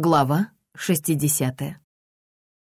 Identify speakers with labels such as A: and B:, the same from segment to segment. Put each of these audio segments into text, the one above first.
A: Глава 60.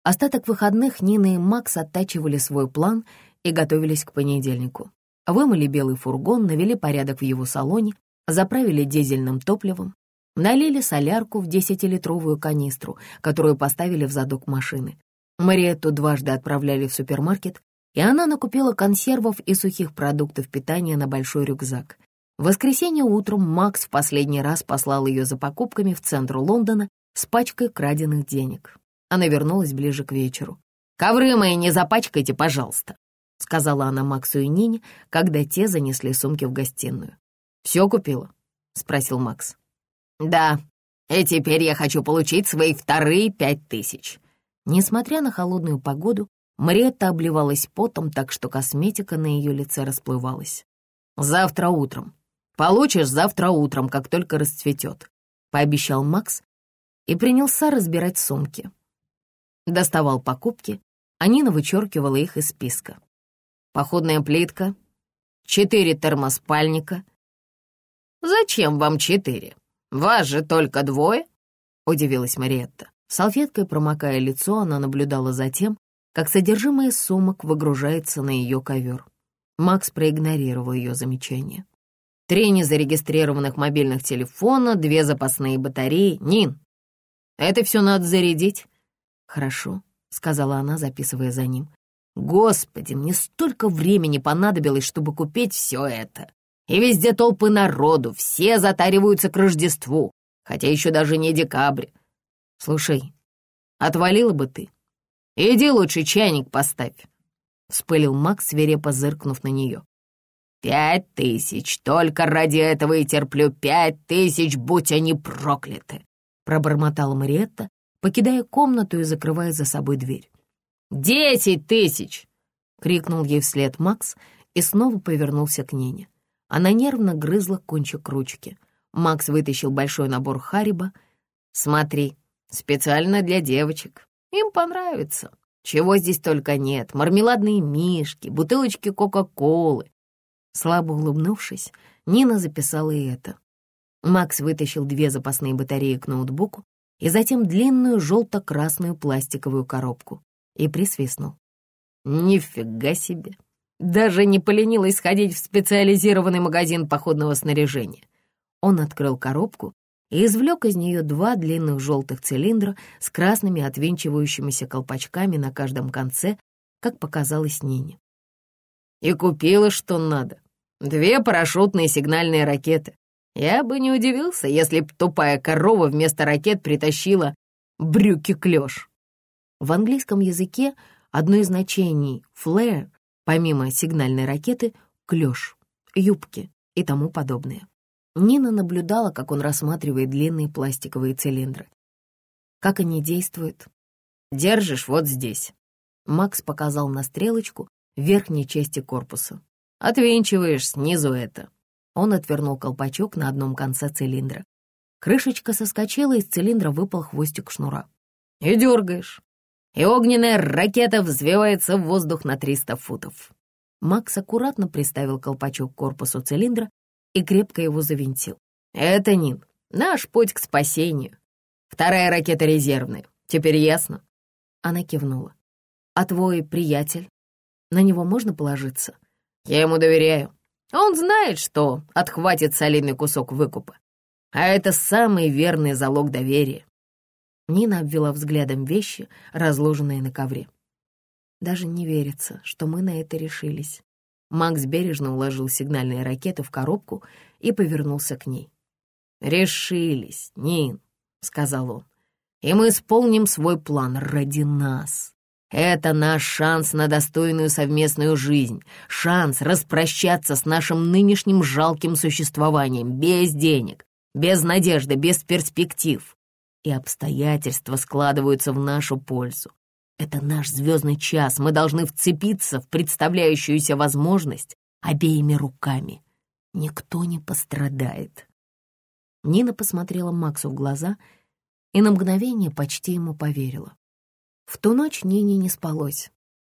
A: Остаток выходных Нина и Макс оттачивали свой план и готовились к понедельнику. Вымыли белый фургон, навели порядок в его салоне, заправили дизельным топливом, налили солярку в 10-литровую канистру, которую поставили в задок машины. Мариетту дважды отправляли в супермаркет, и она накупила консервов и сухих продуктов питания на большой рюкзак. В воскресенье утром Макс в последний раз послал ее за покупками в центр Лондона с пачкой краденных денег. Она вернулась ближе к вечеру. «Ковры мои не запачкайте, пожалуйста», — сказала она Максу и Нине, когда те занесли сумки в гостиную. «Все купила?» — спросил Макс. «Да, и теперь я хочу получить свои вторые пять тысяч». Несмотря на холодную погоду, Мариетта обливалась потом, так что косметика на ее лице расплывалась. «Завтра утром. Получишь завтра утром, как только расцветет», — пообещал Макс и принялся разбирать сумки. Доставал покупки, а Нина вычеркивала их из списка. Походная плитка, четыре термоспальника. «Зачем вам четыре? Вас же только двое?» — удивилась Мариетта. Салфеткой промокая лицо, она наблюдала за тем, как содержимое сумок выгружается на ее ковер. Макс проигнорировал ее замечание. Три незарегистрированных мобильных телефона, две запасные батареи. Нин, это все надо зарядить. Хорошо, сказала она, записывая за ним. Господи, мне столько времени понадобилось, чтобы купить все это. И везде толпы народу, все затариваются к Рождеству, хотя еще даже не декабрь. Слушай, отвалила бы ты. Иди лучше чайник поставь. Вспылил Макс, свирепо зыркнув на нее. «Пять тысяч! Только ради этого и терплю пять тысяч, будь они прокляты!» Пробормотала Мариетта, покидая комнату и закрывая за собой дверь. «Десять тысяч!» — крикнул ей вслед Макс и снова повернулся к Нине. Она нервно грызла кончик ручки. Макс вытащил большой набор Хариба. «Смотри, специально для девочек. Им понравится. Чего здесь только нет. Мармеладные мишки, бутылочки Кока-Колы. Слабо улыбнувшись, Нина записала и это. Макс вытащил две запасные батареи к ноутбуку и затем длинную желто-красную пластиковую коробку и присвистнул. «Нифига себе! Даже не поленилась сходить в специализированный магазин походного снаряжения». Он открыл коробку и извлек из нее два длинных желтых цилиндра с красными отвинчивающимися колпачками на каждом конце, как показалось Нине. И купила, что надо. Две парашютные сигнальные ракеты. Я бы не удивился, если б тупая корова вместо ракет притащила брюки-клёш. В английском языке одно из значений «флэр», помимо сигнальной ракеты, «клёш», «юбки» и тому подобное. Нина наблюдала, как он рассматривает длинные пластиковые цилиндры. Как они действуют? Держишь вот здесь. Макс показал на стрелочку, верхней части корпуса. Отвинчиваешь снизу это. Он отвернул колпачок на одном конце цилиндра. Крышечка соскочила, из цилиндра выпал хвостик шнура. И дергаешь. И огненная ракета взвивается в воздух на 300 футов. Макс аккуратно приставил колпачок к корпусу цилиндра и крепко его завинтил. «Это, Нин, наш путь к спасению. Вторая ракета резервная. Теперь ясно?» Она кивнула. «А твой приятель? На него можно положиться? Я ему доверяю. Он знает, что отхватит солидный кусок выкупа. А это самый верный залог доверия. Нина обвела взглядом вещи, разложенные на ковре. Даже не верится, что мы на это решились. Макс бережно уложил сигнальные ракеты в коробку и повернулся к ней. «Решились, Нин», — сказал он, — «и мы исполним свой план ради нас. Это наш шанс на достойную совместную жизнь, шанс распрощаться с нашим нынешним жалким существованием, без денег, без надежды, без перспектив. И обстоятельства складываются в нашу пользу. Это наш звездный час, мы должны вцепиться в представляющуюся возможность обеими руками. Никто не пострадает. Нина посмотрела Максу в глаза и на мгновение почти ему поверила. В ту ночь Нине не спалось.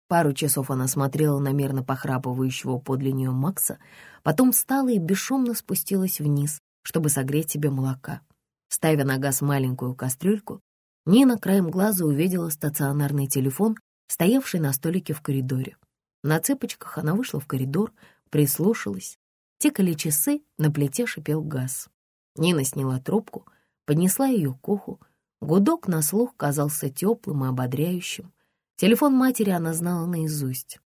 A: Пару часов она смотрела на мирно похрапывающего подле нее Макса, потом встала и бесшумно спустилась вниз, чтобы согреть себе молока. Ставя на газ маленькую кастрюльку, Нина краем глаза увидела стационарный телефон, стоявший на столике в коридоре. На цыпочках она вышла в коридор, прислушалась. Тикали часы, на плите шипел газ. Нина сняла трубку, поднесла ее к уху. Гудок на слух казался теплым и ободряющим. Телефон матери она знала наизусть.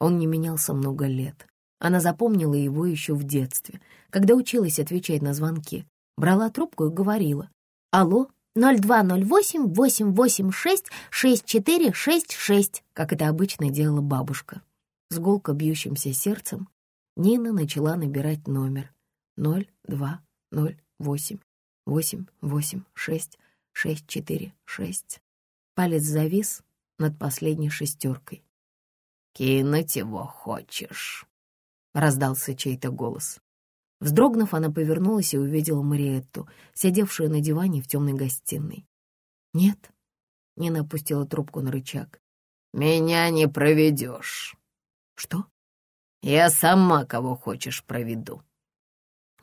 A: Он не менялся много лет. Она запомнила его еще в детстве, когда училась отвечать на звонки. Брала трубку и говорила. «Алло, 0208-886-6466», как это обычно делала бабушка. С гулко бьющимся сердцем Нина начала набирать номер 0208-886-6466. Палец завис над последней шестеркой.
B: «Кинуть его хочешь?» — раздался чей-то голос.
A: Вздрогнув, она повернулась и увидела Мариетту, сидевшую на диване в темной гостиной. «Нет», — Нина опустила трубку на рычаг.
B: «Меня не проведешь».
A: «Что?»
B: «Я сама кого хочешь проведу».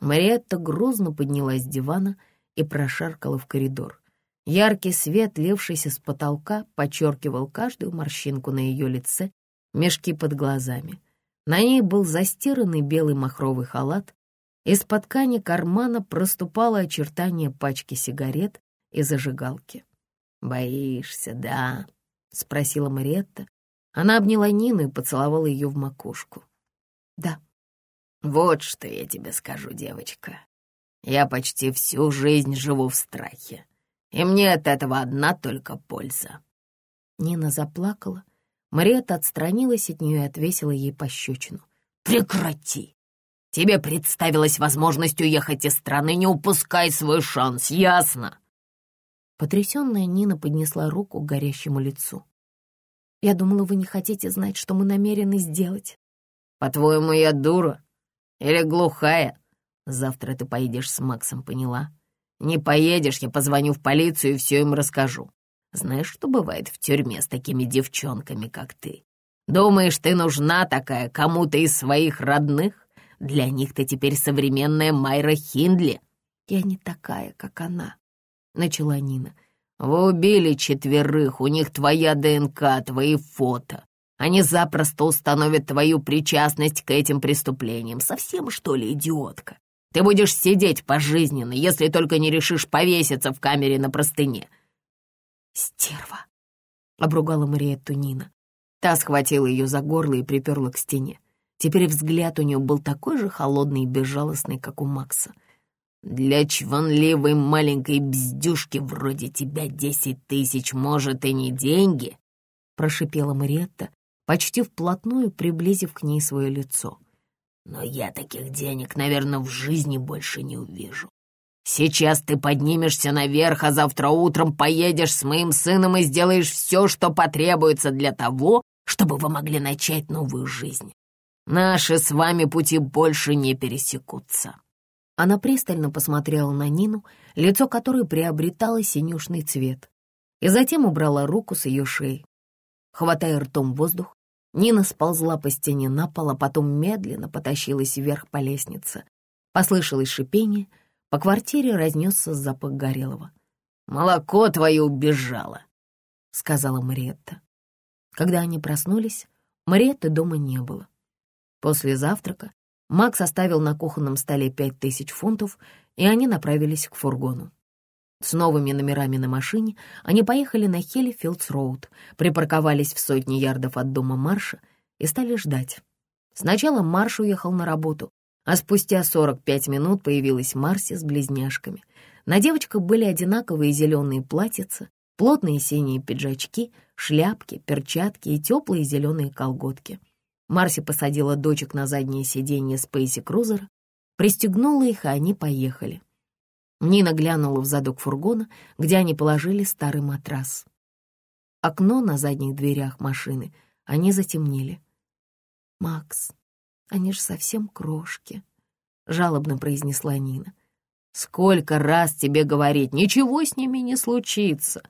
A: Мариетта грузно поднялась с дивана и прошаркала в коридор. Яркий свет, лившийся с потолка, подчеркивал каждую морщинку на ее лице, мешки под глазами. На ней был застиранный белый махровый халат, из-под ткани кармана проступало очертание пачки сигарет и зажигалки.
B: «Боишься, да?» — спросила
A: Мариетта. Она обняла Нину и поцеловала ее в макушку. «Да».
B: «Вот что я тебе скажу, девочка. Я почти всю жизнь живу в страхе, и мне от этого одна только польза».
A: Нина заплакала. Мариетта отстранилась от нее и отвесила ей пощечину.
B: «Прекрати! Тебе представилась возможность уехать из страны, не упускай свой шанс, ясно?»
A: Потрясенная Нина поднесла руку к горящему лицу. «Я думала, вы не хотите знать, что мы намерены сделать».
B: «По-твоему, я дура? Или глухая? Завтра ты поедешь с Максом, поняла? Не поедешь, я позвоню в полицию и все им расскажу. Знаешь, что бывает в тюрьме с такими девчонками, как ты? Думаешь, ты нужна такая кому-то из своих родных? Для них ты теперь современная Майра Хиндли».
A: «Я не такая, как она», — начала Нина.
B: «Вы убили четверых, у них твоя ДНК, твои фото. Они запросто установят твою причастность к этим преступлениям. Совсем, что ли, идиотка? Ты будешь сидеть пожизненно, если только не решишь повеситься в камере на простыне».
A: «Стерва!» — обругала Мариетту Нина. Та схватила ее за горло и приперла к стене. Теперь взгляд у нее был такой же холодный и безжалостный, как у Макса.
B: «Для чванливой маленькой бздюшки вроде тебя десять тысяч, может, и не деньги?» — прошипела Мариетта, почти вплотную приблизив к ней свое лицо. «Но я таких денег, наверное, в жизни больше не увижу. Сейчас ты поднимешься наверх, а завтра утром поедешь с моим сыном и сделаешь все, что потребуется для того, чтобы вы могли начать новую жизнь. Наши с вами пути больше не пересекутся».
A: Она пристально посмотрела на Нину, лицо которой приобретало синюшный цвет, и затем убрала руку с ее шеи. Хватая ртом воздух, Нина сползла по стене на пол, а потом медленно потащилась вверх по лестнице. Послышалось шипение, по квартире разнесся запах горелого.
B: «Молоко твое убежало», — сказала Мариетта.
A: Когда они проснулись, Мариетты дома не было. После завтрака Макс оставил на кухонном столе пять тысяч фунтов, и они направились к фургону. С новыми номерами на машине они поехали на Хеллифилдс-роуд, припарковались в сотни ярдов от дома Марша и стали ждать. Сначала Марш уехал на работу, а спустя 45 минут появилась Марси с близняшками. На девочках были одинаковые зеленые платьица, плотные синие пиджачки, шляпки, перчатки и теплые зеленые колготки — Марси посадила дочек на заднее сиденье Спейси Крузера, пристегнула их, и они поехали. Нина глянула в задок фургона, где они положили старый матрас. Окно на задних дверях машины они затемнили. «Макс, они же совсем крошки», — жалобно произнесла Нина.
B: «Сколько раз тебе говорить, ничего с ними не случится.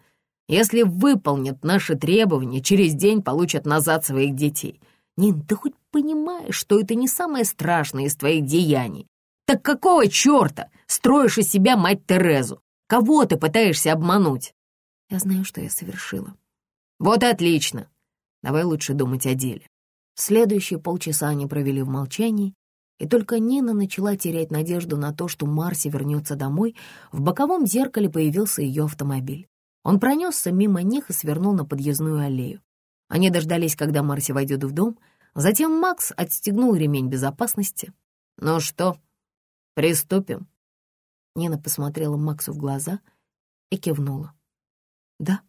B: Если выполнят наши требования, через день получат назад своих детей. Нин, ты хоть понимаешь, что это не самое страшное из твоих деяний? Так какого черта строишь из себя мать Терезу? Кого ты пытаешься обмануть?»
A: «Я знаю, что я совершила».
B: «Вот и отлично. Давай лучше думать о деле».
A: Следующие полчаса они провели в молчании, и только Нина начала терять надежду на то, что Марси вернется домой, в боковом зеркале появился ее автомобиль. Он пронесся мимо них и свернул на подъездную аллею. Они дождались, когда Марси войдет в дом, затем Макс отстегнул ремень безопасности.
B: «Ну что, приступим?»
A: Нина посмотрела Максу в глаза и кивнула. «Да».